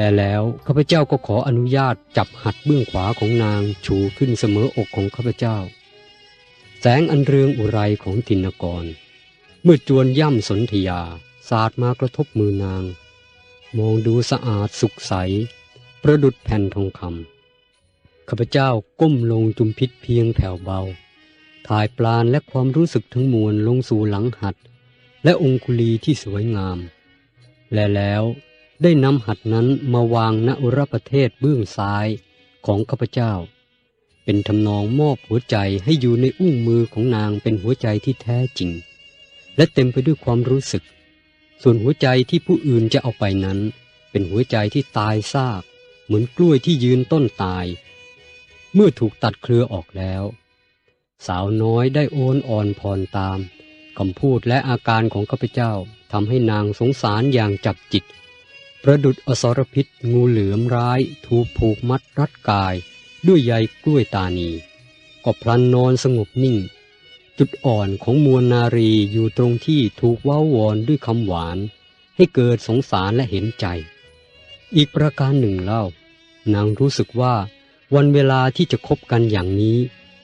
แลแล้วข้าพเจ้าก็ขออนุญาตจับหัดเบื้องขวาของนางชูขึ้นเสมออกของข้าพเจ้า แสงอันเรืองอุไรของตินกร เมื่อจวนย่ำสนธยาสาดมากระทบมือนาง มองดูสะอาดสุขใส ประดุดแผ่นทองคำข้าพเจ้าก้มลงจุมพิษเพียงแผ่วเบา ถ่ายปลานและความรู้สึกทั้งมวลลงสู่หลังหัด และองคุลีที่สวยงาม และแล้ว ได้นำหัดนั้นมาวางณอุรประเทศเบื้องซ้ายของข้าพเจ้า เป็นทำนองมอบหัวใจให้อยู่ในอุ้งมือของนางเป็นหัวใจที่แท้จริง และเต็มไปด้วยความรู้สึก ส่วนหัวใจที่ผู้อื่นจะเอาไปนั้น เป็นหัวใจที่ตายซาก เหมือนกล้วยที่ยืนต้นตาย เมื่อถูกตัดเครือออกแล้ว สาวน้อยได้โอนอ่อนผ่อนตามคำพูดและอาการของข้าพเจ้าทำให้นางสงสารอย่างจับจิต ประดุดอสรพิษงูเหลือมร้าย ถูกผูกมัดรัดกาย ด้วยใยกล้วยตานี ก็พลันนอนสงบนิ่ง จุดอ่อนของมวลนารีอยู่ตรงที่ถูกว้าวอนด้วยคำหวาน ให้เกิดสงสารและเห็นใจ อีกประการหนึ่งเล่านางรู้สึกว่าวันเวลาที่จะคบกันอย่างนี้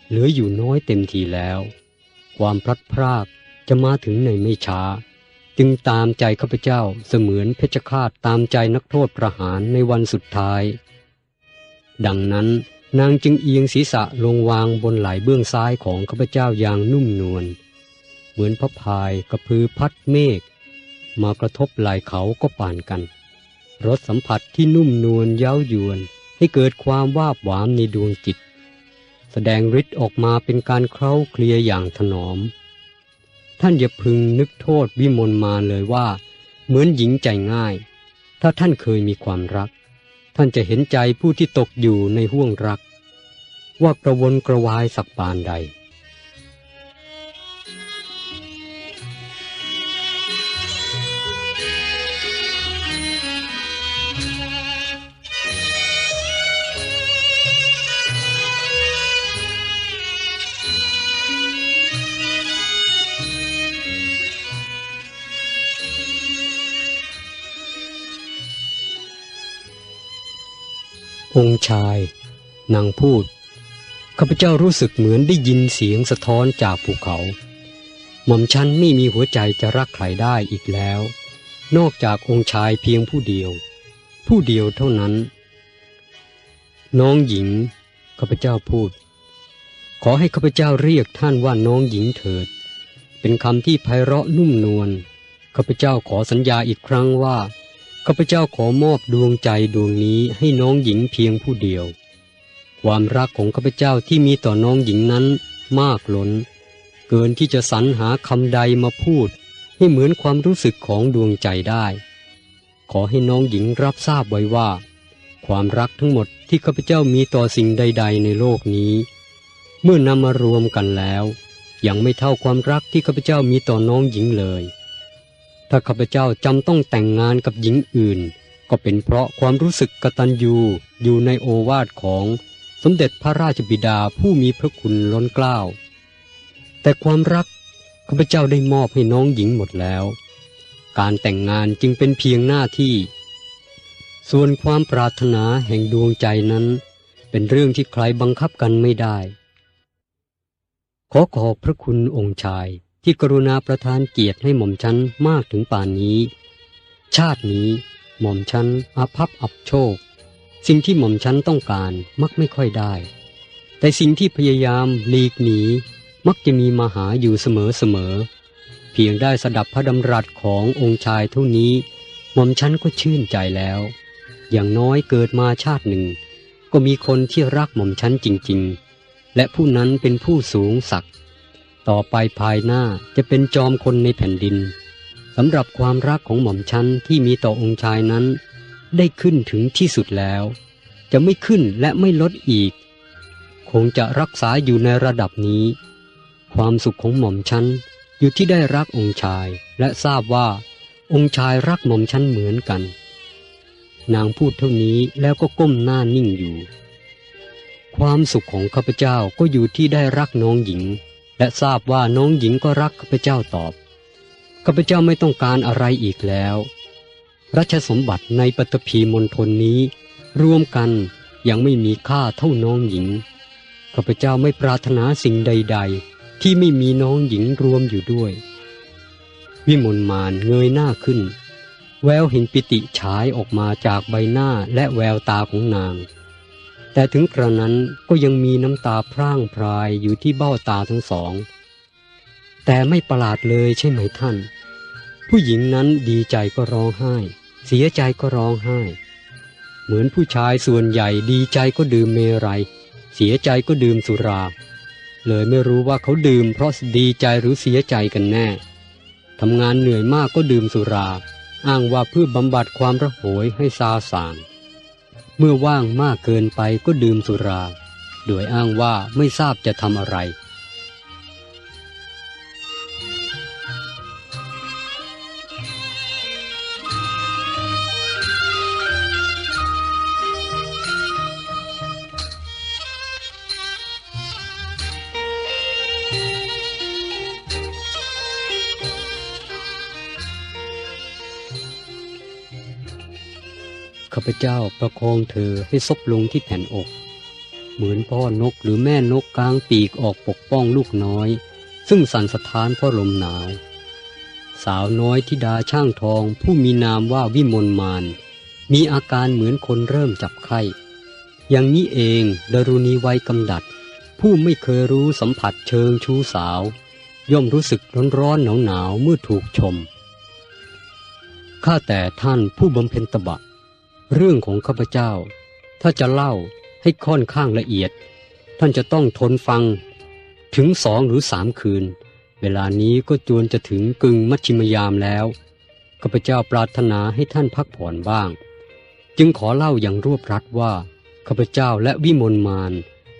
เหลืออยู่น้อยเต็มทีแล้ว ความพลัดพรากจะมาถึงในไม่ช้า จึงตามใจข้าพเจ้าเสมือนเพชฌฆาตตามใจนักโทษประหารในวันสุดท้าย ดังนั้นนางจึงเอียงศีรษะลงวางบนไหล่เบื้องซ้ายของข้าพเจ้าอย่างนุ่มนวลเหมือนพระพายกระพือพัดเมฆมากระทบไหล่เขาก็ป่านกันรสสัมผัสที่นุ่มนวลเย้ายวนให้เกิดความวาบหวานในดวงจิต แสดงฤทธิ์ออกมาเป็นการเคล้าเคลียอย่างถนอม ท่านอย่าพึงนึกโทษวิมลมาเลยว่า เหมือนหญิงใจง่าย ถ้าท่านเคยมีความรัก ท่านจะเห็นใจผู้ที่ตกอยู่ในห่วงรัก ว่ากระวนกระวายสักปานใด องค์ชายนางพูดข้าพเจ้ารู้สึกเหมือนได้ยินเสียงสะท้อนจากภูเขา หม่อมฉันไม่มีหัวใจจะรักใครได้อีกแล้ว นอกจากองค์ชายเพียงผู้เดียว ผู้เดียวเท่านั้น น้องหญิงข้าพเจ้าพูด ขอให้ข้าพเจ้าเรียกท่านว่าน้องหญิงเถิด เป็นคำที่ไพเราะนุ่มนวลข้าพเจ้าขอสัญญาอีกครั้งว่า ข้าพเจ้าขอมอบดวงใจดวงนี้ให้น้องหญิงเพียงผู้เดียว ความรักของข้าพเจ้าที่มีต่อน้องหญิงนั้นมากล้น เกินที่จะสรรหาคำใดมาพูด ให้เหมือนความรู้สึกของดวงใจได้ ขอให้น้องหญิงรับทราบไว้ว่า ความรักทั้งหมดที่ข้าพเจ้ามีต่อสิ่งใด ๆ ในโลกนี้ เมื่อนำมารวมกันแล้ว ยังไม่เท่าความรักที่ข้าพเจ้ามีต่อน้องหญิงเลย ถ้าข้าพเจ้าจำต้องแต่งงานกับหญิงอื่น ก็เป็นเพราะความรู้สึกกตัญญูอยู่ในโอวาทของสมเด็จพระราชบิดาผู้มีพระคุณล้นเกล้า แต่ความรักข้าพเจ้าได้มอบให้น้องหญิงหมดแล้ว การแต่งงานจึงเป็นเพียงหน้าที่ ส่วนความปรารถนาแห่งดวงใจนั้น เป็นเรื่องที่ใครบังคับกันไม่ได้ ขอขอบพระคุณองค์ชาย ที่กรุณาประทานเกียรติให้หม่อมฉันมากถึงป่านนี้ ชาตินี้หม่อมฉันอาภัพอับโชค สิ่งที่หม่อมฉันต้องการมักไม่ค่อยได้ แต่สิ่งที่พยายามหลีกหนี มักจะมีมาหาอยู่เสมอเสมอ เพียงได้สดับพระดำรัสขององค์ชายเท่านี้ หม่อมฉันก็ชื่นใจแล้ว อย่างน้อยเกิดมาชาติหนึ่ง ก็มีคนที่รักหม่อมฉันจริง ๆ และผู้นั้นเป็นผู้สูงศักดิ์ ต่อไปภายหน้าจะเป็นจอมคนในแผ่นดินสำหรับความรักของหม่อมชั้นที่มีต่อองค์ชายนั้น ได้ขึ้นถึงที่สุดแล้ว จะไม่ขึ้นและไม่ลดอีก คงจะรักษาอยู่ในระดับนี้ ความสุขของหม่อมชั้นอยู่ที่ได้รักองค์ชายและทราบว่า องค์ชายรักหม่อมชั้นเหมือนกัน นางพูดเท่านี้แล้วก็ก้มหน้านิ่งอยู่ ความสุขของข้าพเจ้าก็อยู่ที่ได้รักน้องหญิง และทราบว่าน้องหญิงก็รักข้าพเจ้าตอบข้าพเจ้าไม่ต้องการอะไรอีกแล้ว รัชสมบัติในปฐพีมณฑลนี้ รวมกันยังไม่มีค่าเท่าน้องหญิงข้าพเจ้าไม่ปรารถนาสิ่งใด ๆ ที่ไม่มีน้องหญิงรวมอยู่ด้วย วิมลมานเงยหน้าขึ้น แววเห็นปิติฉายออกมาจากใบหน้าและแววตาของนาง แต่ถึงกระนั้นก็ยังมีน้ำตาพร่างพรายอยู่ที่เบ้าตาทั้งสอง แต่ไม่ประหลาดเลยใช่ไหมท่าน ผู้หญิงนั้นดีใจก็ร้องไห้ เสียใจก็ร้องไห้ เหมือนผู้ชายส่วนใหญ่ดีใจก็ดื่มเมรัย เสียใจก็ดื่มสุรา เลยไม่รู้ว่าเขาดื่มเพราะดีใจหรือเสียใจกันแน่ทำงานเหนื่อยมากก็ดื่มสุรา อ้างว่าเพื่อบำบัดความระโหยให้ซาสาง เมื่อว่างมากเกินไปก็ดื่มสุรา โดยอ้างว่าไม่ทราบจะทำอะไร พเจ้าประคองเธอให้ซบลงที่แผ่นอก เหมือนพ่อนกหรือแม่นกกลางปีกออกปกป้องลูกน้อย ซึ่งสั่นสะท้านเพราะลมหนาว สาวน้อยทิดาช่างทองผู้มีนามว่าวิมลมานมีอาการเหมือนคนเริ่มจับไข้ อย่างนี้เองดารุณีไว้กำดัด ผู้ไม่เคยรู้สัมผัสเชิงชู้สาว ย่อมรู้สึกร้อนร้อนหนาวหนาวเมื่อถูกชม ข้าแต่ท่านผู้บำเพ็ญตบะ เรื่องของข้าพเจ้า ถ้าจะเล่าให้ค่อนข้างละเอียด ท่านจะต้องทนฟังถึงสองหรือสามคืน เวลานี้ก็จวนจะถึงกึ่งมัชชิมยามแล้วข้าพเจ้าปรารถนาให้ท่านพักผ่อนบ้าง จึงขอเล่าอย่างรวบรัดว่าข้าพเจ้าและวิมลมาน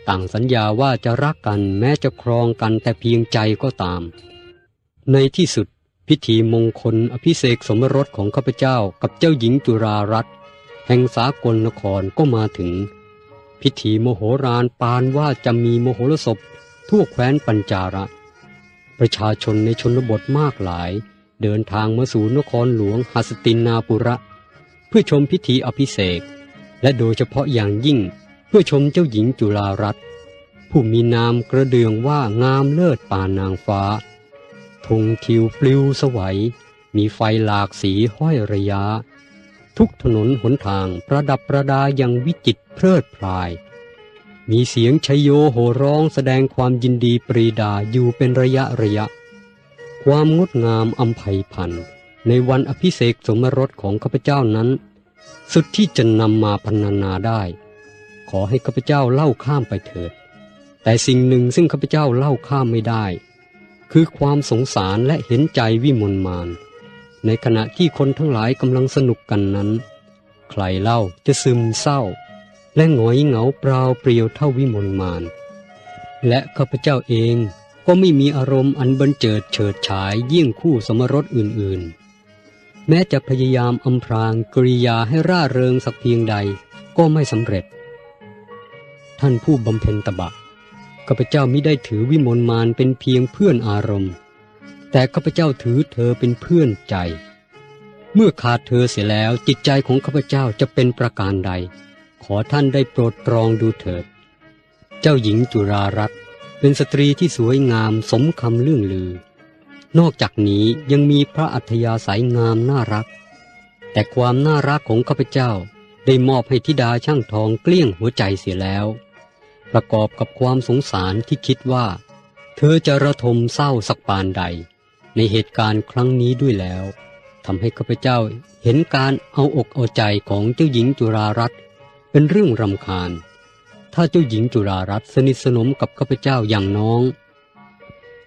ต่างสัญญาว่าจะรักกันแม้จะครองกันแต่เพียงใจก็ตาม ในที่สุดพิธีมงคลอภิเษกสมรสของข้าพเจ้ากับเจ้าหญิงจุรารัตน์ แห่งสากลนครก็มาถึง พิธีโมโหรานปานว่าจะมีโมโหรสพทั่วแคว้นปัญจาระ ประชาชนในชนบทมากหลาย เดินทางมาสู่นครหลวงหัสตินนาปุระ เพื่อชมพิธีอภิเษกและโดยเฉพาะอย่างยิ่งเพื่อชมเจ้าหญิงจุฬารัตน์ผู้มีนามกระเดืองว่างามเลิศป่านางฟ้าธงทิวปลิวสวัย มีไฟหลากสีห้อยระยะ ทุกถนนหนทางประดับประดาอย่างวิจิตเพลิดพลาย มีเสียงชโยโห่ร้องแสดงความยินดีปรีดาอยู่เป็นระยะระยะ ความงดงามอัมภัยพันธ์ในวันอภิเษกสมรสของข้าพเจ้านั้น สุดที่จะนำมาพรรณนาได้ ขอให้ข้าพเจ้าเล่าข้ามไปเถิด แต่สิ่งหนึ่งซึ่งข้าพเจ้าเล่าข้ามไม่ได้ คือความสงสารและเห็นใจวิมลมาน ในขณะที่คนทั้งหลายกำลังสนุกกันนั้น ใครเล่าจะซึมเศร้า และหงอยเหงาเปล่าเปลี่ยวเท่าวิมลมาน และข้าพเจ้าเองก็ไม่มีอารมณ์อันบันเจิดเฉิดฉายยี่งคู่สมรสอื่นๆ แม้จะพยายามอำพรางกริยาให้ร่าเริงสักเพียงใดก็ไม่สำเร็จ ท่านผู้บำเพ็ญตบะข้าพเจ้ามิได้ถือวิมลมานเป็นเพียงเพื่อนอารมณ์ แต่ข้าพเจ้าถือเธอเป็นเพื่อนใจ เมื่อขาดเธอเสียแล้วจิตใจของข้าพเจ้าจะเป็นประการใด ขอท่านได้โปรดตรองดูเถิด เจ้าหญิงจุรารัตน์เป็นสตรีที่สวยงามสมคำเรื่องลือ นอกจากนี้ยังมีพระอัธยาศัยงามน่ารัก แต่ความน่ารักของข้าพเจ้าได้มอบให้ธิดาช่างทองเกลี้ยงหัวใจเสียแล้ว ประกอบกับความสงสารที่คิดว่า เธอจะระทมเศร้าสักปานใด ในเหตุการณ์ครั้งนี้ด้วยแล้วทำให้ข้าพเจ้าเห็นการเอาอกเอาใจของเจ้าหญิงจุรารัตน์เป็นเรื่องรำคาญ ถ้าเจ้าหญิงจุรารัตน์สนิทสนมกับข้าพเจ้าอย่างน้อง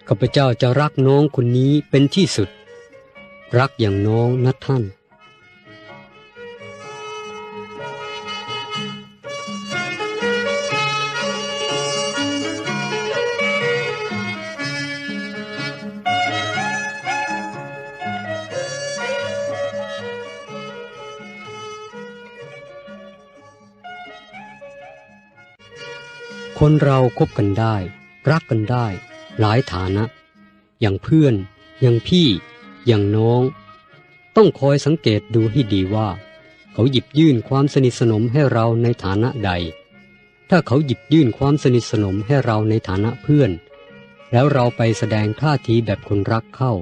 ข้าพเจ้าจะรักน้องคนนี้เป็นที่สุด รักอย่างน้องนะท่าน คนเราคบกันได้ รักกันได้ หลายฐานะ อย่างเพื่อน อย่างพี่ อย่างน้อง ต้องคอยสังเกตดูให้ดีว่า เขาหยิบยื่นความสนิทสนมให้เราในฐานะใด ถ้าเขาหยิบยื่นความสนิทสนมให้เราในฐานะเพื่อน แล้วเราไปแสดงท่าทีแบบคนรักเข้า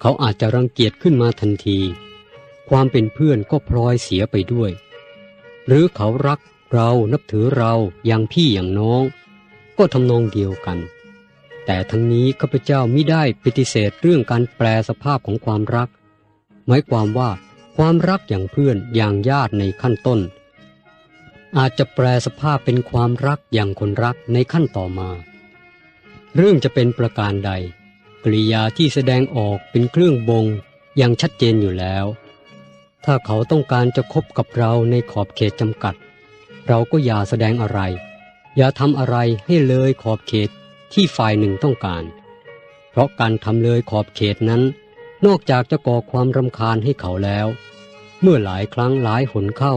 เขาอาจจะรังเกียจขึ้นมาทันที ความเป็นเพื่อนก็พลอยเสียไปด้วย หรือเขารัก เรานับถือเราอย่างพี่อย่างน้อง ก็ทำนองเดียวกัน แต่ทั้งนี้ข้าพเจ้ามิได้ปฏิเสธเรื่องการแปลสภาพของความรัก หมายความว่าความรักอย่างเพื่อนอย่างญาติในขั้นต้น อาจจะแปลสภาพเป็นความรักอย่างคนรักในขั้นต่อมา เรื่องจะเป็นประการใด กริยาที่แสดงออกเป็นเครื่องบ่งอย่างชัดเจนอยู่แล้ว ถ้าเขาต้องการจะคบกับเราในขอบเขตจำกัด เราก็อย่าแสดงอะไร อย่าทำอะไรให้เลยขอบเขตที่ฝ่ายหนึ่งต้องการ เพราะการทำเลยขอบเขตนั้น นอกจากจะก่อความรำคาญให้เขาแล้ว เมื่อหลายครั้งหลายหนเข้า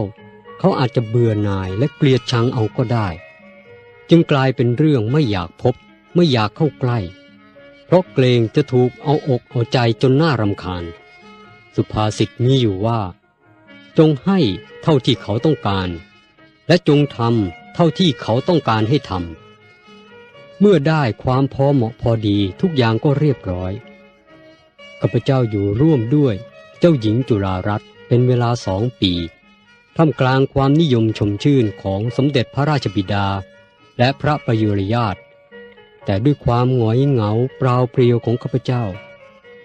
เขาอาจจะเบื่อหน่ายและเกลียดชังเอาก็ได้ จึงกลายเป็นเรื่องไม่อยากพบ ไม่อยากเข้าใกล้ เพราะเกรงจะถูกเอาอกเอาใจจนน่ารำคาญ สุภาษิตมีอยู่ว่า จงให้เท่าที่เขาต้องการ และจงทำเท่าที่เขาต้องการให้ทำเมื่อได้ความพอเหมาะพอดีทุกอย่างก็เรียบร้อยข้าพเจ้าอยู่ร่วมด้วยเจ้าหญิงจุฬารัตน์เป็นเวลาสองปีท่ามกลางความนิยมชมชื่นของสมเด็จพระราชบิดา และพระประยุรญาตแต่ด้วยความหงอยเหงาเปล่าเปลี่ยวของข้าพเจ้า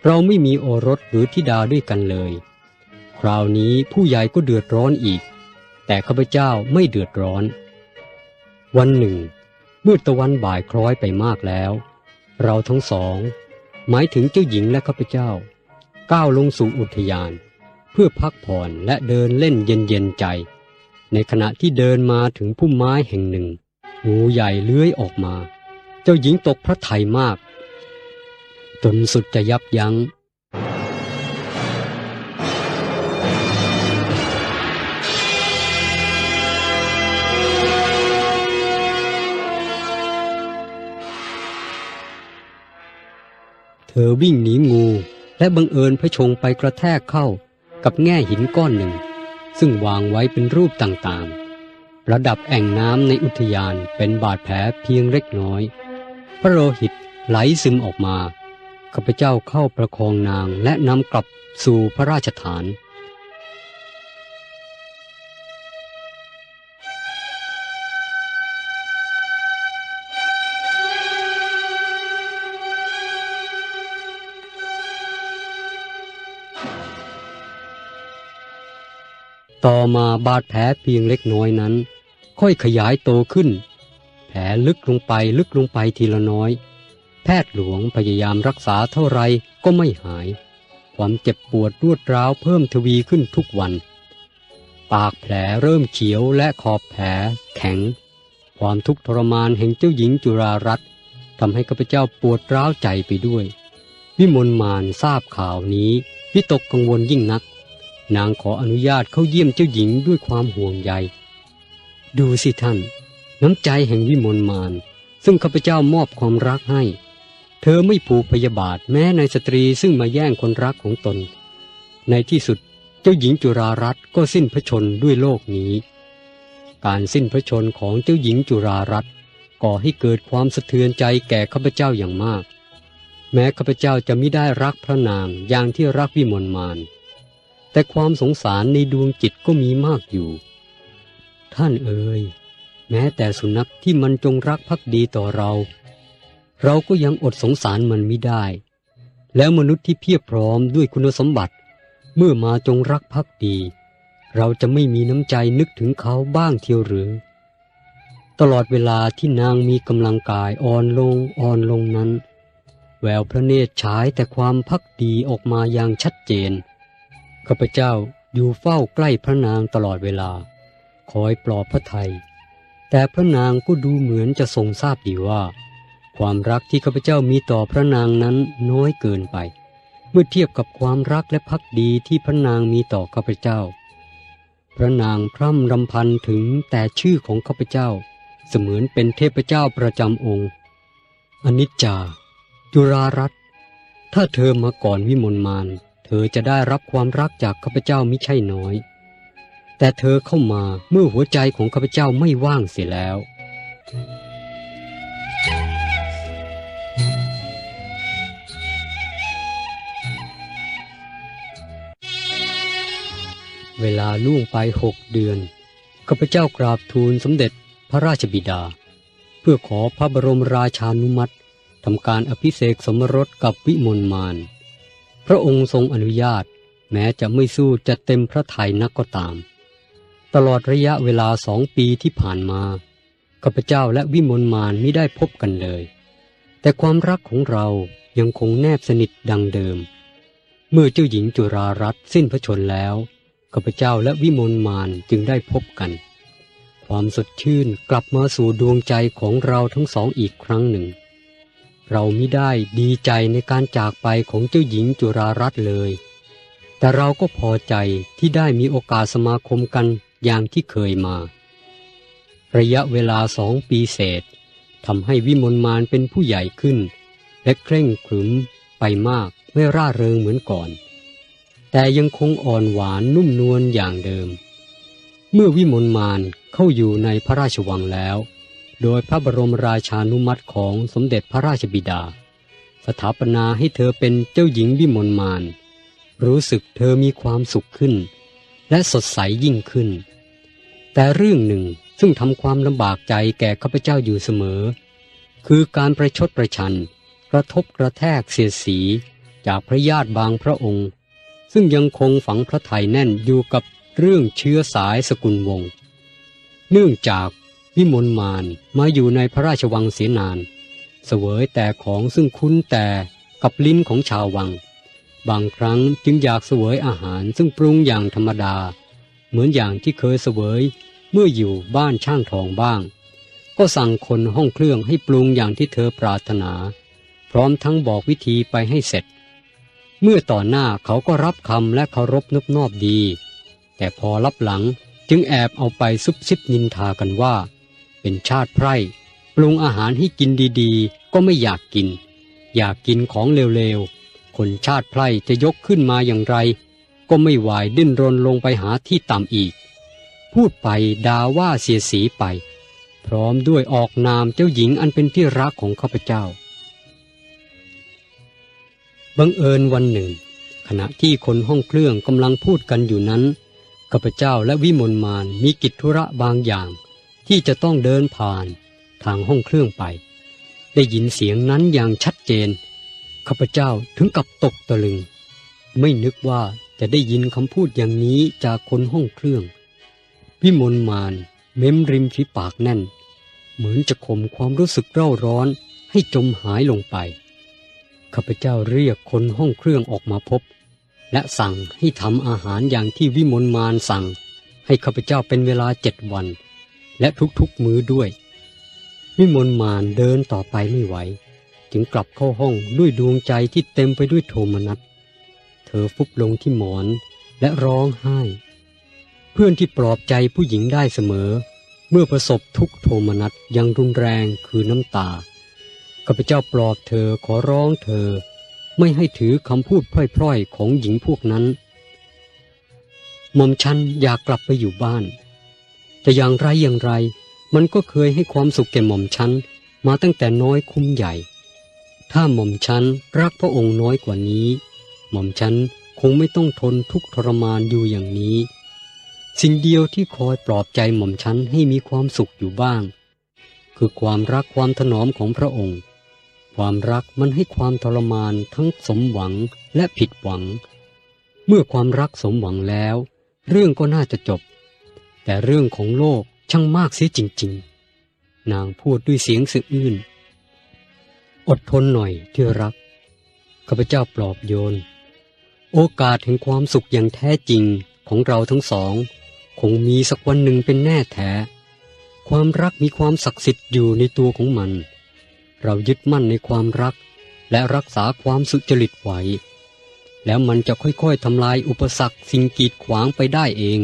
เราไม่มีโอรสหรือธิดาด้วยกันเลย คราวนี้ผู้ใหญ่ก็เดือดร้อนอีก แต่ข้าพเจ้าไม่เดือดร้อน วันหนึ่งเมื่อตะวันบ่ายคล้อยไปมากแล้ว เราทั้งสอง หมายถึงเจ้าหญิงและข้าพเจ้า ก้าวลงสู่อุทยาน เพื่อพักผ่อนและเดินเล่นเย็นๆใจ ในขณะที่เดินมาถึงพุ่มไม้แห่งหนึ่งงูใหญ่เลื้อยออกมา เจ้าหญิงตกพระทัยมาก จนสุดจะยับยัง้ง เธอวิ่งหนีงู และบังเอิญพระชงไปกระแทกเข้ากับแง่หินก้อนหนึ่ง ซึ่งวางไว้เป็นรูปต่างๆ ระดับแอ่งน้ำในอุทยานเป็นบาดแผลเพียงเล็กน้อย พระโลหิตไหลซึมออกมาข้าพเจ้าเข้าประคองนางและนำกลับสู่พระราชฐาน ต่อมาบาดแผลเพียงเล็กน้อยนั้น ค่อยขยายโตขึ้น แผลลึกลงไปลึกลงไปทีละน้อย แพทย์หลวงพยายามรักษาเท่าไรก็ไม่หาย ความเจ็บปวดรวดร้าวเพิ่มทวีขึ้นทุกวัน ปากแผลเริ่มเขียวและขอบแผลแข็ง ความทุกข์ทรมานแห่งเจ้าหญิงจุรารัตน์ทำให้ข้าพเจ้าปวดร้าวใจไปด้วย วิมลมานทราบข่าวนี้วิตกกังวลยิ่งนัก นางขออนุญาตเข้าเยี่ยมเจ้าหญิงด้วยความห่วงใย ดูสิท่าน น้ำใจแห่งวิมลมาน ซึ่งข้าพเจ้ามอบความรักให้ เธอไม่ผูกพยาบาทแม้ในสตรีซึ่งมาแย่งคนรักของตน ในที่สุดเจ้าหญิงจุรารัตก็สิ้นพระชนด้วยโลกนี้ การสิ้นพระชนของเจ้าหญิงจุรารัตก่อให้เกิดความสะเทือนใจแก่ข้าพเจ้าอย่างมาก แม้ข้าพเจ้าจะไม่ได้รักพระนางอย่างที่รักวิมลมาน แต่ความสงสารในดวงจิตก็มีมากอยู่ ท่านเอ๋ยแม้แต่สุนัขที่มันจงรักภักดีต่อเรา เราก็ยังอดสงสารมันไม่ได้ แล้วมนุษย์ที่เพียบพร้อมด้วยคุณสมบัติ เมื่อมาจงรักภักดี เราจะไม่มีน้ำใจนึกถึงเขาบ้างเทียวหรือ ตลอดเวลาที่นางมีกำลังกายอ่อนลงอ่อนลงนั้น แววพระเนตรฉายแต่ความพักดีออกมาอย่างชัดเจน ข้าพเจ้าอยู่เฝ้าใกล้พระนางตลอดเวลา คอยปลอบพระไทย แต่พระนางก็ดูเหมือนจะทรงทราบดีว่า ความรักที่ข้าพเจ้ามีต่อพระนางนั้นน้อยเกินไป เมื่อเทียบกับความรักและพักดีที่พระนางมีต่อข้าพเจ้า พระนางพร่ำรำพันถึงแต่ชื่อของข้าพเจ้า เสมือนเป็นเทพเจ้าประจำองค์ อนิจจา จุรารัตถ้าเธอมาก่อนวิมลมาน เธอจะได้รับความรักจากข้าพเจ้ามิใช่น้อย แต่เธอเข้ามาเมื่อหัวใจของข้าพเจ้าไม่ว่างเสียแล้ว เวลาล่วงไปหกเดือนข้าพเจ้ากราบทูลสมเด็จพระราชบิดา เพื่อขอพระบรมราชานุมัติทำการอภิเษกสมรสกับวิมลมาน พระองค์ทรงอนุญาต แม้จะไม่สู้จะเต็มพระทัยนักก็ตาม ตลอดระยะเวลาสองปีที่ผ่านมาข้าพเจ้าและวิมลมานไม่ได้พบกันเลย แต่ความรักของเรายังคงแนบสนิทดังเดิม เมื่อเจ้าหญิงจุรารัตน์สิ้นพระชนแล้วข้าพเจ้าและวิมลมานจึงได้พบกัน ความสดชื่นกลับมาสู่ดวงใจของเราทั้งสองอีกครั้งหนึ่ง เราไมิได้ดีใจในการจากไปของเจ้าหญิงจุรารัตน์เลย แต่เราก็พอใจที่ได้มีโอกาสสมาคมกันอย่างที่เคยมา ระยะเวลาสองปีเศษทำให้วิมลมานเป็นผู้ใหญ่ขึ้น และเคร่งขรึมไปมากไม่ร่าเริงเหมือนก่อน แต่ยังคงอ่อนหวานนุ่มนวลอย่างเดิม เมื่อวิมลมานเข้าอยู่ในพระราชวังแล้ว โดยพระบรมราชานุมัติของสมเด็จพระราชบิดา สถาปนาให้เธอเป็นเจ้าหญิงวิมลมาน รู้สึกเธอมีความสุขขึ้น และสดใสยิ่งขึ้น แต่เรื่องหนึ่งซึ่งทำความลำบากใจแก่ข้าพเจ้าอยู่เสมอ คือการประชดประชัน กระทบกระแทกเสียสีจากพระญาติบางพระองค์ ซึ่งยังคงฝังพระไทยแน่นอยู่กับเรื่องเชื้อสายสกุลวงศ์เนื่องจาก วิมลมานมาอยู่ในพระราชวังเสียนาน เสวยแต่ของซึ่งคุ้นแต่กับลิ้นของชาววัง บางครั้งจึงอยากเสวยอาหารซึ่งปรุงอย่างธรรมดา เหมือนอย่างที่เคยเสวยเมื่ออยู่บ้านช่างทองบ้าง ก็สั่งคนห้องเครื่องให้ปรุงอย่างที่เธอปรารถนา พร้อมทั้งบอกวิธีไปให้เสร็จ เมื่อต่อหน้าเขาก็รับคำและเคารพนบนอบดี แต่พอรับหลังจึงแอบเอาไปซุบซิบนินทากันว่า เป็นชาติไพร่ปรุงอาหารให้กินดีๆ ก็ไม่อยากกิน อยากกินของเร็วๆ คนชาติไพร่จะยกขึ้นมาอย่างไร ก็ไม่ไหวดิ้นรนลงไปหาที่ต่ำอีก พูดไปด่าว่าเสียสีไป พร้อมด้วยออกนามเจ้าหญิงอันเป็นที่รักของข้าพเจ้า บังเอิญวันหนึ่ง ขณะที่คนห้องเครื่องกำลังพูดกันอยู่นั้นข้าพเจ้าและวิมลมานมีกิจธุระบางอย่าง ที่จะต้องเดินผ่านทางห้องเครื่องไป ได้ยินเสียงนั้นอย่างชัดเจน ข้าพเจ้าถึงกับตกตะลึง ไม่นึกว่าจะได้ยินคำพูดอย่างนี้จากคนห้องเครื่องวิมลมานเม้มริมฝีปากแน่น เหมือนจะข่มความรู้สึกเร่าร้อนให้จมหายลงไป ข้าพเจ้าเรียกคนห้องเครื่องออกมาพบ และสั่งให้ทำอาหารอย่างที่วิมลมานสั่ง ให้ข้าพเจ้าเป็นเวลาเจ็ดวัน และทุกๆมื้อด้วย วิมลมานเดินต่อไปไม่ไหว จึงกลับเข้าห้องด้วยดวงใจที่เต็มไปด้วยโทมนัส เธอฟุบลงที่หมอนและร้องไห้ เพื่อนที่ปลอบใจผู้หญิงได้เสมอ เมื่อประสบทุกโทมนัสยังรุนแรงคือน้ำตาข้าพเจ้าปลอบเธอขอร้องเธอ ไม่ให้ถือคำพูดพร่อยๆของหญิงพวกนั้นหม่อมฉันอยากกลับไปอยู่บ้าน แต่อย่างไรอย่างไร มันก็เคยให้ความสุขแก่หม่อมฉันมาตั้งแต่น้อยคุ้มใหญ่ ถ้าหม่อมฉันรักพระองค์น้อยกว่านี้ หม่อมฉันคงไม่ต้องทนทุกทรมานอยู่อย่างนี้ สิ่งเดียวที่คอยปลอบใจหม่อมฉันให้มีความสุขอยู่บ้าง คือความรักความถนอมของพระองค์ ความรักมันให้ความทรมานทั้งสมหวังและผิดหวัง เมื่อความรักสมหวังแล้ว เรื่องก็น่าจะจบ แต่เรื่องของโลกช่างมากเสียจริง ๆ นางพูดด้วยเสียงสะอื้น อดทนหน่อยที่รัก ข้าพเจ้าปลอบโยน โอกาสแห่งความสุขอย่างแท้จริงของเราทั้งสอง คงมีสักวันหนึ่งเป็นแน่แท้ ความรักมีความศักดิ์สิทธิ์อยู่ในตัวของมัน เรายึดมั่นในความรัก และรักษาความสุจริตไว้แล้วมันจะค่อยๆทำลายอุปสรรคสิ่งกีดขวางไปได้เอง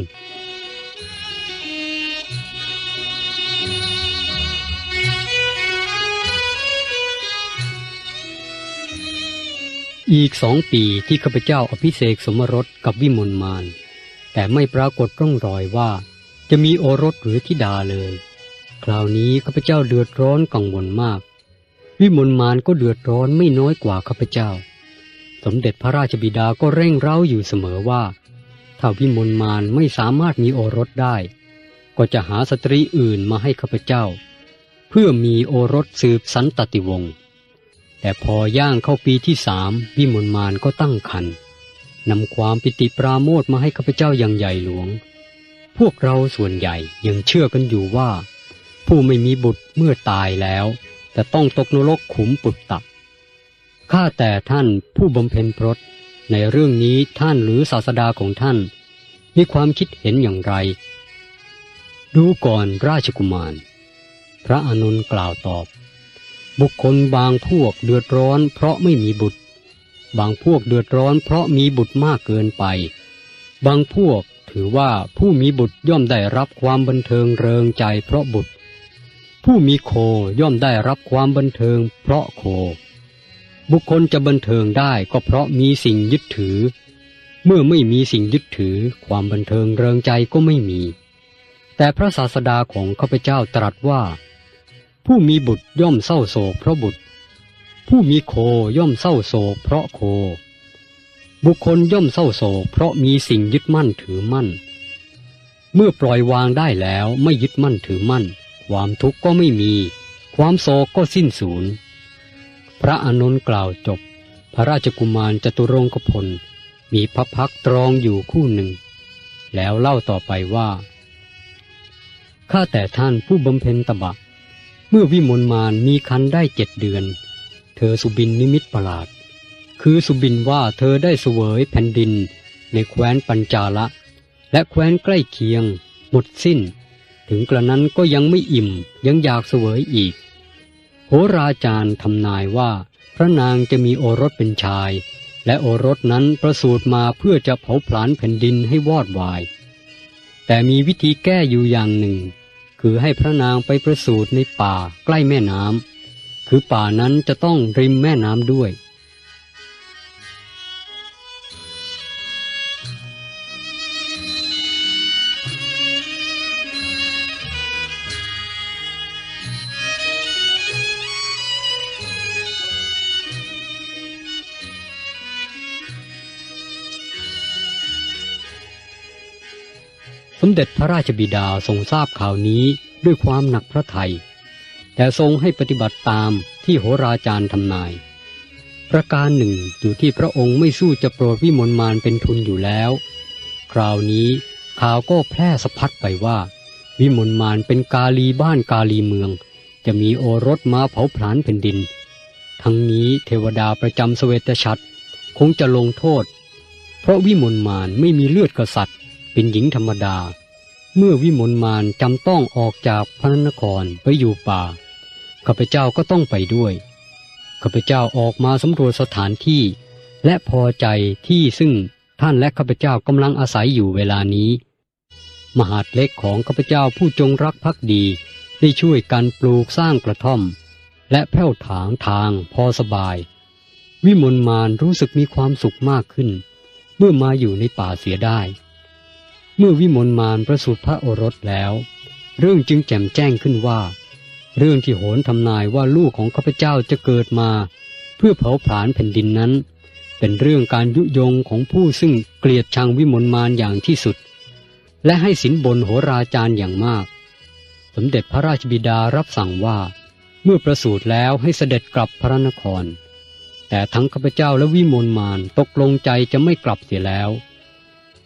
อีกสองปีที่ข้าพเจ้าอภิเษกสมรสกับวิมลมาน แต่ไม่ปรากฏร่องรอยว่าจะมีโอรสหรือธิดาเลย คราวนี้ข้าพเจ้าเดือดร้อนกังวลมาก วิมลมานก็เดือดร้อนไม่น้อยกว่าข้าพเจ้า สมเด็จพระราชบิดาก็เร่งเร้าอยู่เสมอว่า ถ้าวิมลมานไม่สามารถมีโอรสได้ ก็จะหาสตรีอื่นมาให้ข้าพเจ้า เพื่อมีโอรสสืบสันตติวงศ์ แต่พอย่างเข้าปีที่สามวิมลมานก็ตั้งครรภ์นำความปิติปราโมทมาให้ข้าพเจ้าอย่างใหญ่หลวง พวกเราส่วนใหญ่ยังเชื่อกันอยู่ว่า ผู้ไม่มีบุตรเมื่อตายแล้วจะต้องตกนรกขุมปุตตะข้าแต่ท่านผู้บำเพ็ญพรตในเรื่องนี้ท่านหรือศาสดาของท่าน มีความคิดเห็นอย่างไร ดูก่อนราชกุมาร พระอนุนกล่าวตอบ บุคคลบางพวกเดือดร้อนเพราะไม่มีบุตร บางพวกเดือดร้อนเพราะมีบุตรมากเกินไป บางพวกถือว่าผู้มีบุตรย่อมได้รับความบันเทิงเริงใจเพราะบุตร ผู้มีโคย่อมได้รับความบันเทิงเพราะโค บุคคลจะบันเทิงได้ก็เพราะมีสิ่งยึดถือ เมื่อไม่มีสิ่งยึดถือ ความบันเทิงเริงใจก็ไม่มี แต่พระศาสดาของข้าพเจ้าตรัสว่า ผู้มีบุตรย่อมเศร้าโศกเพราะบุตร ผู้มีโคย่อมเศร้าโศกเพราะโค บุคคลย่อมเศร้าโศกเพราะมีสิ่งยึดมั่นถือมั่น เมื่อปล่อยวางได้แล้วไม่ยึดมั่นถือมั่น ความทุกข์ก็ไม่มี ความโศกก็สิ้นสูญพระอานนกล่าวจบ พระราชกุมารจตุรงคพลมีพระพักตรองอยู่คู่หนึ่ง แล้วเล่าต่อไปว่า ข้าแต่ท่านผู้บำเพ็ญตบะ เมื่อวิมลมานมีคันได้เจ็ดเดือน เธอสุบินนิมิตประหลาด คือสุบินว่าเธอได้เสวยแผ่นดิน ในแคว้นปัญจาละ และแคว้นใกล้เคียง หมดสิ้น ถึงกระนั้นก็ยังไม่อิ่มยังอยากเสวยอีก โหราจารย์ทำนายว่า พระนางจะมีโอรสเป็นชาย และโอรสนั้นประสูติมาเพื่อจะเผาผลาญแผ่นดินให้วอดวาย แต่มีวิธีแก้อยู่อย่างหนึ่ง คือให้พระนางไปประสูติในป่าใกล้แม่น้ำคือป่านั้นจะต้องริมแม่น้ำด้วย สมเด็จพระราชบิดาทรงทราบข่าวนี้ด้วยความหนักพระทัยแต่ทรงให้ปฏิบัติตามที่โหราจารย์ทำนาย ประการหนึ่งอยู่ที่พระองค์ไม่สู้จะโปรดวิมลมานเป็นทุนอยู่แล้ว คราวนี้ข่าวก็แพร่สะพัดไปว่า วิมลมานเป็นกาลีบ้านกาลีเมือง จะมีโอรสมาเผาผลาญแผ่นดิน ทั้งนี้เทวดาประจำสเวตฉัตรคงจะลงโทษ เพราะวิมลมานไม่มีเลือดกษัตริย์ เป็นหญิงธรรมดา เมื่อวิมลมานจำต้องออกจากพระนครไปอยู่ป่าข้าพเจ้าก็ต้องไปด้วยข้าพเจ้าออกมาสำรวจสถานที่ และพอใจที่ซึ่งท่านและข้าพเจ้ากำลังอาศัยอยู่เวลานี้ มหาดเล็กของข้าพเจ้าผู้จงรักภักดีได้ช่วยกันปลูกสร้างกระท่อม และแผ่วถางทางพอสบาย วิมลมานรู้สึกมีความสุขมากขึ้น เมื่อมาอยู่ในป่าเสียได้ เมื่อวิมลมานประสูติพระโอรสแล้ว เรื่องจึงแจ่มแจ้งขึ้นว่า เรื่องที่โหนทำนายว่าลูกของข้าพเจ้าจะเกิดมา เพื่อเผาผลาญแผ่นดินนั้น เป็นเรื่องการยุยงของผู้ซึ่งเกลียดชังวิมลมานอย่างที่สุด และให้สินบนโหราจารย์อย่างมาก สมเด็จพระราชบิดารับสั่งว่า เมื่อประสูติแล้วให้เสด็จกลับพระนคร แต่ทั้งข้าพเจ้าและวิมลมานตกลงใจจะไม่กลับเสียแล้ว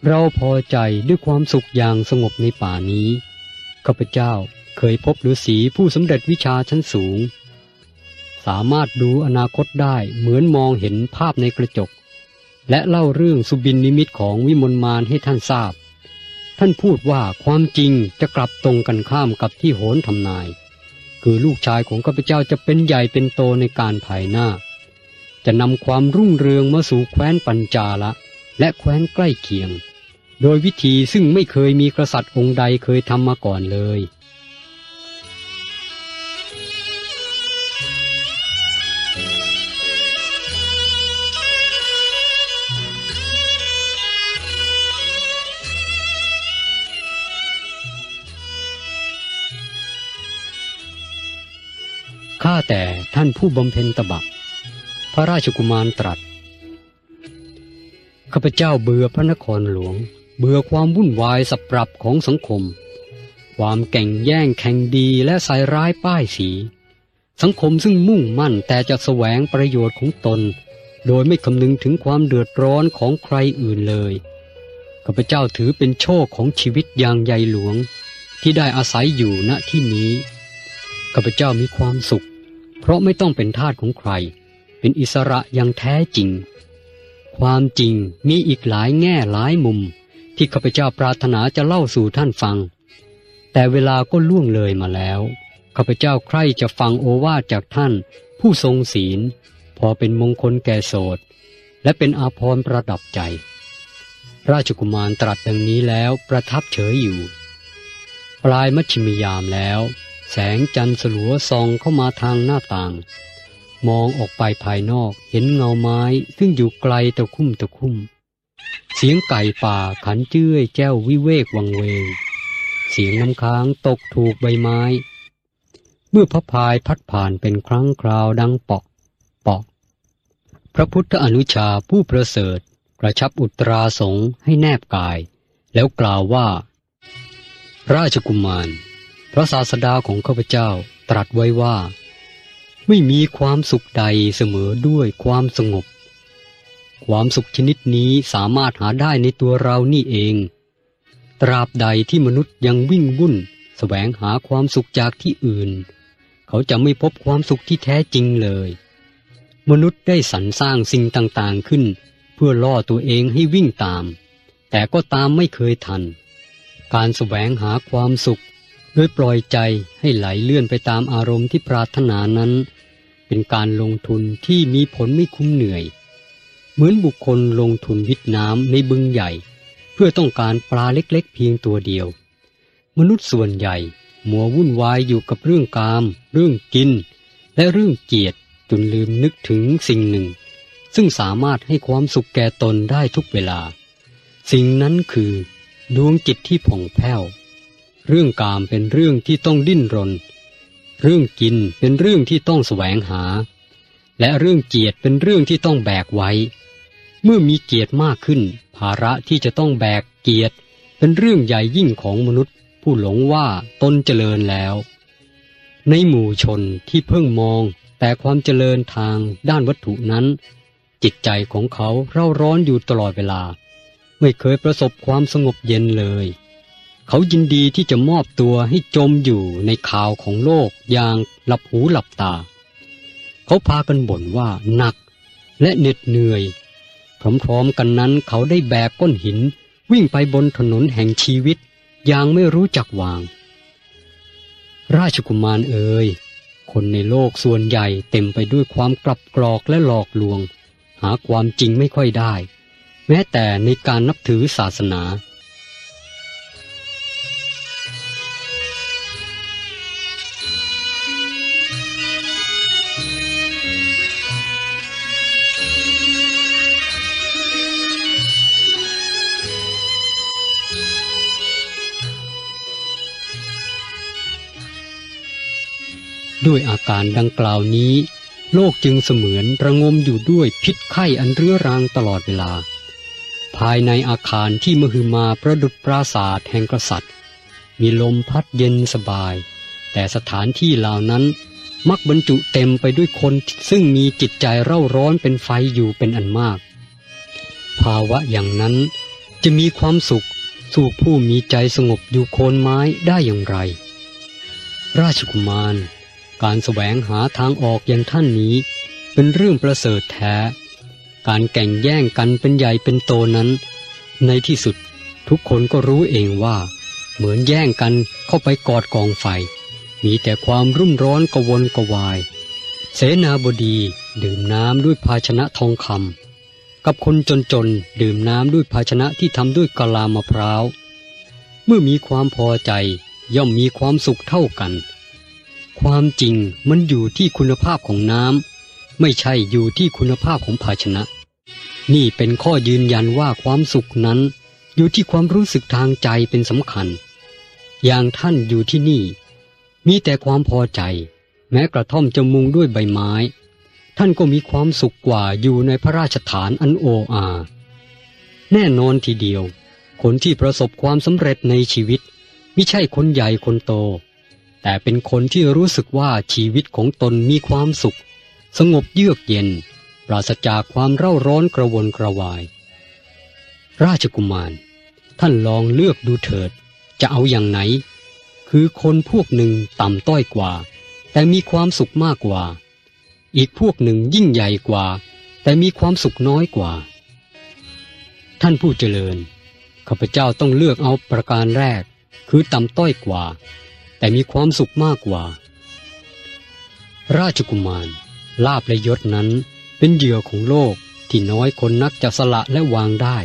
เราพอใจด้วยความสุขอย่างสงบในป่านี้ข้าพเจ้าเคยพบฤาษีผู้สำเร็จวิชาชั้นสูง สามารถดูอนาคตได้เหมือนมองเห็นภาพในกระจก และเล่าเรื่องสุบินนิมิตของวิมลมานให้ท่านทราบ ท่านพูดว่าความจริงจะกลับตรงกันข้ามกับที่โหนทำนาย คือลูกชายของข้าพเจ้าจะเป็นใหญ่เป็นโตในการภายหน้า จะนำความรุ่งเรืองมาสู่แคว้นปัญจาละ และแคว้นใกล้เคียง โดยวิธีซึ่งไม่เคยมีกษัตริย์องค์ใดเคยทำมาก่อนเลย ข้าแต่ท่านผู้บำเพ็ญตบะ พระราชกุมารตรัส ข้าพเจ้าเบื่อพระนครหลวง เบื่อความวุ่นวายสับปรับของสังคม ความแก่งแย่งแข่งดีและใส่ร้ายป้ายสี สังคมซึ่งมุ่งมั่นแต่จะแสวงประโยชน์ของตน โดยไม่คำนึงถึงความเดือดร้อนของใครอื่นเลยข้าพเจ้าถือเป็นโชคของชีวิตอย่างใหญ่หลวง ที่ได้อาศัยอยู่ณที่นี้ข้าพเจ้ามีความสุข เพราะไม่ต้องเป็นทาสของใคร เป็นอิสระอย่างแท้จริง ความจริงมีอีกหลายแง่หลายมุม ที่ข้าพเจ้าปรารถนาจะเล่าสู่ท่านฟัง แต่เวลาก็ล่วงเลยมาแล้วข้าพเจ้าใคร่จะฟังโอวาทจากท่าน ผู้ทรงศีล พอเป็นมงคลแก่โสดและเป็นอาภรณ์ประดับใจ ราชกุมารตรัสดังนี้แล้วประทับเฉยอยู่ ปลายมัชชิมยามแล้ว แสงจันทร์สลัวส่องเข้ามาทางหน้าต่าง มองออกไปภายนอกเห็นเงาไม้ซึ่งอยู่ไกลตะคุ่มตะคุ่ม เสียงไก่ป่าขันเจ้ยแจ้ววิเวกวังเวง เสียงน้ำค้างตกถูกใบไม้ เมื่อพระพายพัดผ่านเป็นครั้งคราวดังเปาะเปาะ พระพุทธอนุชาผู้ประเสริฐกระชับอุตราสงให้แนบกาย แล้วกล่าวว่า ราชกุมาร พระศาสดาของข้าพเจ้าตรัสไว้ว่า ไม่มีความสุขใดเสมอด้วยความสงบ ความสุขชนิดนี้สามารถหาได้ในตัวเรานี่เอง ตราบใดที่มนุษย์ยังวิ่งวุ่นแสวงหาความสุขจากที่อื่น เขาจะไม่พบความสุขที่แท้จริงเลย มนุษย์ได้สรรสร้างสิ่งต่างๆขึ้น เพื่อล่อตัวเองให้วิ่งตาม แต่ก็ตามไม่เคยทัน การแสวงหาความสุขโดยปล่อยใจให้ไหลเลื่อนไปตามอารมณ์ที่ปรารถนานั้น เป็นการลงทุนที่มีผลไม่คุ้มเหนื่อย เหมือนบุคคลลงทุนวิทน้ำในบึงใหญ่ เพื่อต้องการปลาเล็กๆเพียงตัวเดียว มนุษย์ส่วนใหญ่มัววุ่นวายอยู่กับเรื่องกาม เรื่องกิน และเรื่องเกียรติจนลืมนึกถึงสิ่งหนึ่ง ซึ่งสามารถให้ความสุขแก่ตนได้ทุกเวลา สิ่งนั้นคือ ดวงจิตที่ผ่องแผ้ว เรื่องกามเป็นเรื่องที่ต้องดิ้นรน เรื่องกินเป็นเรื่องที่ต้องแสวงหา และเรื่องเกียรติเป็นเรื่องที่ต้องแบกไว้ เมื่อมีเกียรติมากขึ้น ภาระที่จะต้องแบกเกียรติ เป็นเรื่องใหญ่ยิ่งของมนุษย์ ผู้หลงว่าตนเจริญแล้ว ในหมู่ชนที่เพิ่งมองแต่ความเจริญทางด้านวัตถุนั้น จิตใจของเขาเร่าร้อนอยู่ตลอดเวลา ไม่เคยประสบความสงบเย็นเลย เขายินดีที่จะมอบตัวให้จมอยู่ในข่าวของโลกอย่างหลับหูหลับตา เขาพากันบ่นว่าหนักและเหน็ดเหนื่อย พร้อมๆกันนั้นเขาได้แบกก้อนหิน วิ่งไปบนถนนแห่งชีวิตอย่างไม่รู้จักวาง ราชกุมารเอ๋ยคนในโลกส่วนใหญ่เต็มไปด้วยความกลับกรอกและหลอกลวง หาความจริงไม่ค่อยได้ แม้แต่ในการนับถือศาสนา ด้วยอาการดังกล่าวนี้ โลกจึงเสมือนระงมอยู่ด้วยพิษไข้อันเรื้อรังตลอดเวลา ภายในอาคารที่มหึมาประดุจปราศาสตร์แห่งกษัตริย์ มีลมพัดเย็นสบาย แต่สถานที่เหล่านั้นมักบรรจุเต็มไปด้วยคนซึ่งมีจิตใจเร่าร้อนเป็นไฟอยู่เป็นอันมาก ภาวะอย่างนั้นจะมีความสุขสู่ผู้มีใจสงบอยู่โคนไม้ได้อย่างไร ราชกุมาร การแสวงหาทางออกอย่างท่านนี้ เป็นเรื่องประเสริฐแท้ การแก่งแย่งกันเป็นใหญ่เป็นโตนั้น ในที่สุดทุกคนก็รู้เองว่า เหมือนแย่งกันเข้าไปกอดกองไฟ มีแต่ความรุ่มร้อนกวนกวาย เสนาบดีดื่มน้ำด้วยภาชนะทองคำกับคนจนๆดื่มน้ำด้วยภาชนะที่ทำด้วยกะลามะพร้าว เมื่อมีความพอใจย่อมมีความสุขเท่ากัน ความจริงมันอยู่ที่คุณภาพของน้ำไม่ใช่อยู่ที่คุณภาพของภาชนะ นี่เป็นข้อยืนยันว่าความสุขนั้น อยู่ที่ความรู้สึกทางใจเป็นสำคัญ อย่างท่านอยู่ที่นี่ มีแต่ความพอใจ แม้กระท่อมจะมุงด้วยใบไม้ ท่านก็มีความสุขกว่าอยู่ในพระราชฐานอันโออาแน่นอนทีเดียว คนที่ประสบความสำเร็จในชีวิต ไม่ใช่คนใหญ่คนโต แต่เป็นคนที่รู้สึกว่าชีวิตของตนมีความสุข สงบเยือกเย็น ปราศจากความเร่าร้อนกระวนกระวาย ราชกุมาร ท่านลองเลือกดูเถิด จะเอาอย่างไหน คือคนพวกหนึ่งต่ำต้อยกว่า แต่มีความสุขมากกว่า อีกพวกหนึ่งยิ่งใหญ่กว่า แต่มีความสุขน้อยกว่า ท่านผู้เจริญข้าพเจ้าต้องเลือกเอาประการแรก คือต่ำต้อยกว่า แต่มีความสุขมากกว่า ราชกุมาร ลาบและยศนั้นเป็นเหยื่อของโลกที่น้อยคนนักจะสละและวางได้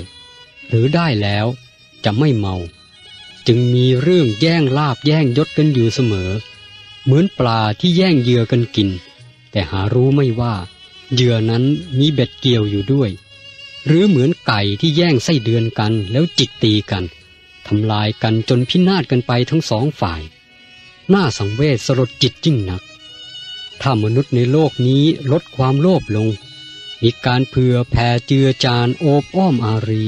หรือได้แล้วจะไม่เมา จึงมีเรื่องแย่งลาบแย่งยศกันอยู่เสมอ เหมือนปลาที่แย่งเหยื่อกันกิน แต่หารู้ไม่ว่าเหยื่อนั้นมีเบ็ดเกี่ยวอยู่ด้วย หรือเหมือนไก่ที่แย่งไส้เดือนกันแล้วจิกตีกันทำลายกันจนพินาศกันไปทั้งสองฝ่าย น่าสังเวชสลดจิตยิ่งนัก ถ้ามนุษย์ในโลกนี้ลดความโลภลง มีการเผื่อแผ่เจือจานโอบอ้อมอารี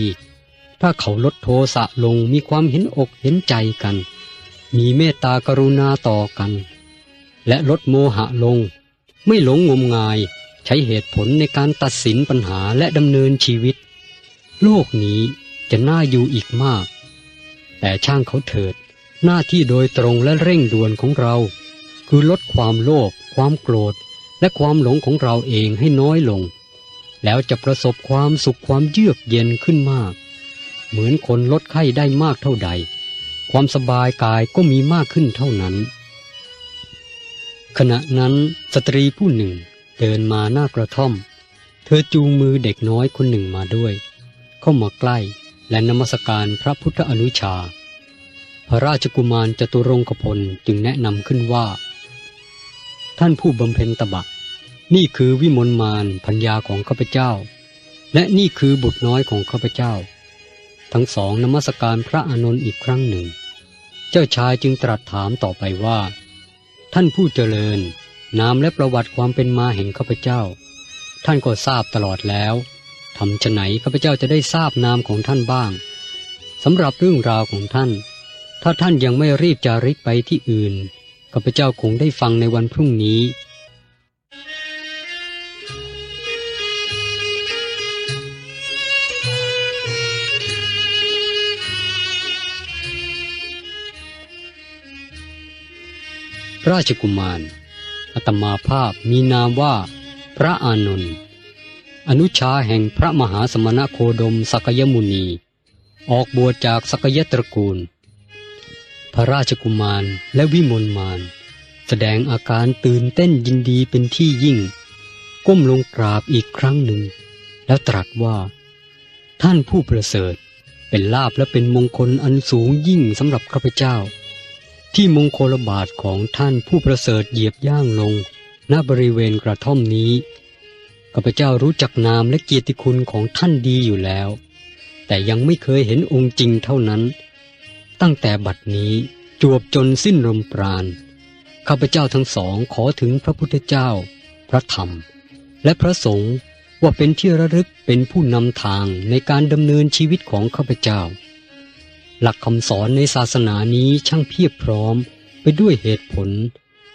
ถ้าเขาลดโทสะลงมีความเห็นอกเห็นใจกัน มีเมตตากรุณาต่อกัน และลดโมหะลง ไม่หลงงมงายใช้เหตุผลในการตัดสินปัญหาและดำเนินชีวิต โลกนี้จะน่าอยู่อีกมาก แต่ช่างเขาเถิด หน้าที่โดยตรงและเร่งด่วนของเรา คือลดความโลภความโกรธ และความหลงของเราเองให้น้อยลง แล้วจะประสบความสุขความเยือกเย็นขึ้นมาก เหมือนคนลดไข้ได้มากเท่าใด ความสบายกายก็มีมากขึ้นเท่านั้น ขณะนั้นสตรีผู้หนึ่งเดินมาหน้ากระท่อม เธอจูงมือเด็กน้อยคนหนึ่งมาด้วย เข้ามาใกล้และนมัสการพระพุทธอนุชา พระราชกุมารจตุรงคพลจึงแนะนำขึ้นว่า ท่านผู้บำเพ็ญตบะ นี่คือวิมลมานพัญญาของข้าพเจ้า และนี่คือบุตรน้อยของข้าพเจ้า ทั้งสองนมัสการพระอานนท์อีกครั้งหนึ่ง เจ้าชายจึงตรัสถามต่อไปว่า ท่านผู้เจริญ นามและประวัติความเป็นมาแห่งข้าพเจ้า ท่านก็ทราบตลอดแล้วทำฉไหนข้าพเจ้าจะได้ทราบนามของท่านบ้างสำหรับเรื่องราวของท่าน ถ้าท่านยังไม่รีบจาริกไปที่อื่นข้าพเจ้าคงได้ฟังในวันพรุ่งนี้ ราชกุมาร อัตมาภาพมีนามว่า พระอานนท์อนุชาแห่งพระมหาสมณโคดมสักยมุนี ออกบวชจากสักยตระกูล พระราชกุมารและวิมลมาน แสดงอาการตื่นเต้นยินดีเป็นที่ยิ่ง ก้มลงกราบอีกครั้งหนึ่ง แล้วตรัสว่า ท่านผู้ประเสริฐเป็นลาบและเป็นมงคลอันสูงยิ่งสำหรับข้าพเจ้า ที่มงคลบาทของท่านผู้ประเสริฐเหยียบย่างลงณบริเวณกระท่อมนี้ข้าพเจ้ารู้จักนามและเกียรติคุณของท่านดีอยู่แล้ว แต่ยังไม่เคยเห็นองค์จริงเท่านั้น ตั้งแต่บัดนี้จวบจนสิ้นลมปราณข้าพเจ้าทั้งสองขอถึงพระพุทธเจ้า พระธรรม และพระสงฆ์ว่าเป็นที่ระลึกเป็นผู้นำทางในการดำเนินชีวิตของข้าพเจ้า หลักคำสอนในศาสนานี้ช่างเพียบพร้อมไปด้วยเหตุผล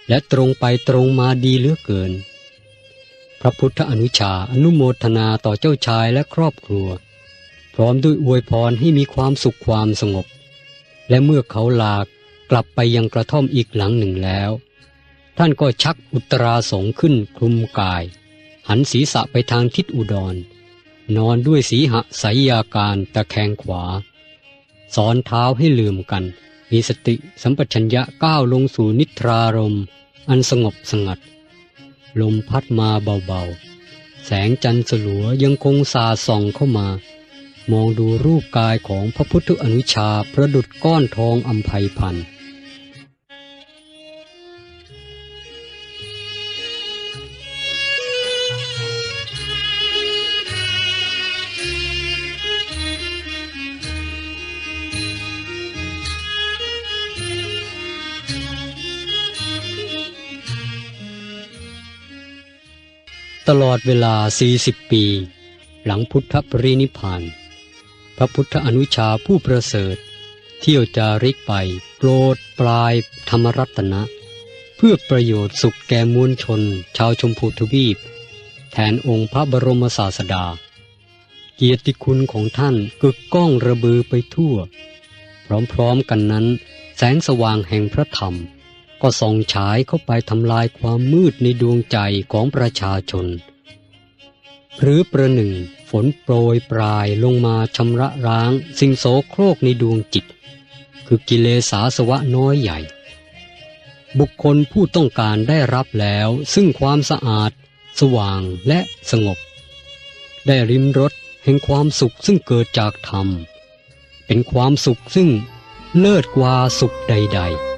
และตรงไปตรงมาดีเหลือเกิน พระพุทธอนุชาอนุโมทนาต่อเจ้าชายและครอบครัว พร้อมด้วยอวยพรให้มีความสุขความสงบ และเมื่อเขาลากกลับไปยังกระท่อมอีกหลังหนึ่งแล้ว ท่านก็ชักอุตราสงขึ้นคลุมกาย หันศีรษะไปทางทิศอุดร นอนด้วยสีหะสายยาการตะแคงขวา สอนเท้าให้ลืมกัน มีสติสัมปชัญญะก้าวลงสู่นิทรารม อันสงบสงัด ลมพัดมาเบาๆ แสงจันทร์สลัวยังคงสาส่องเข้ามา มองดูรูปกายของพระพุทธอนุชาประดุดก้อนทองอัมภัยพันธ์ตลอดเวลา 40 ปี หลังพุทธปรินิพพาน พระพุทธอนุชาผู้ประเสริฐ เที่ยวจาริกไปโปรดปลายธรรมรัตนะ เพื่อประโยชน์สุขแก่มวลชน ชาวชมพูทวีป แทนองค์พระบรมศาสดา เกียรติคุณของท่านกึกก้องระบือไปทั่ว พร้อมๆกันนั้น แสงสว่างแห่งพระธรรม ก็ส่องฉายเข้าไปทำลายความมืดในดวงใจของประชาชน หรือประหนึ่งฝนโปรยปลายลงมาชำระร้าง สิ่งโสโครกในดวงจิต คือกิเลสาสวะน้อยใหญ่ บุคคลผู้ต้องการได้รับแล้วซึ่งความสะอาด สว่างและสงบ ได้ริมรสแห่งความสุขซึ่งเกิดจากธรรม เป็นความสุขซึ่งเลิศกว่าสุขใด ๆ